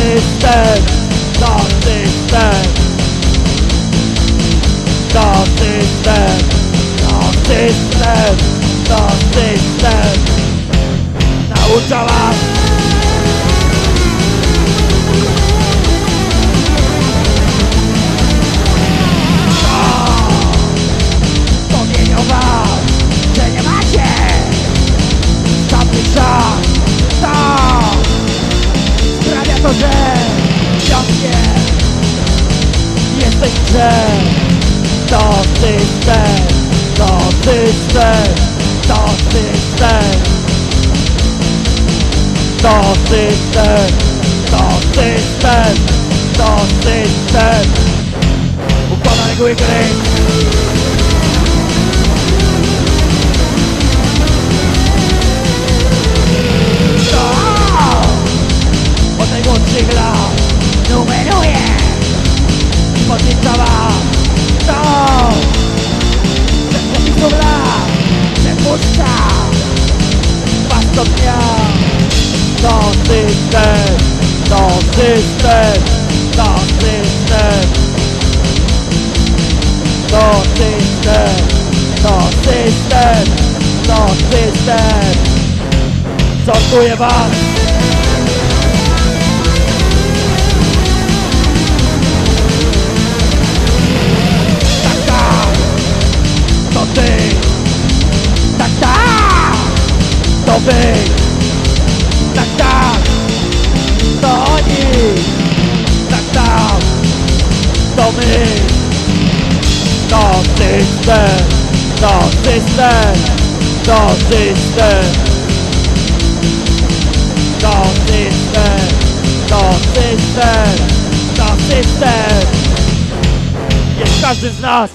System, the system, the system, the system, the system. Now Nauča vás tes ailes, dans tes ailes, dans tes ailes, dans tes ailes, dans tes dans dans system. To system. To system. To system. To system. Sortuję was. Taka To ty. Tak tak. To wy My To system To system To system To system To system To system Jest każdy z nas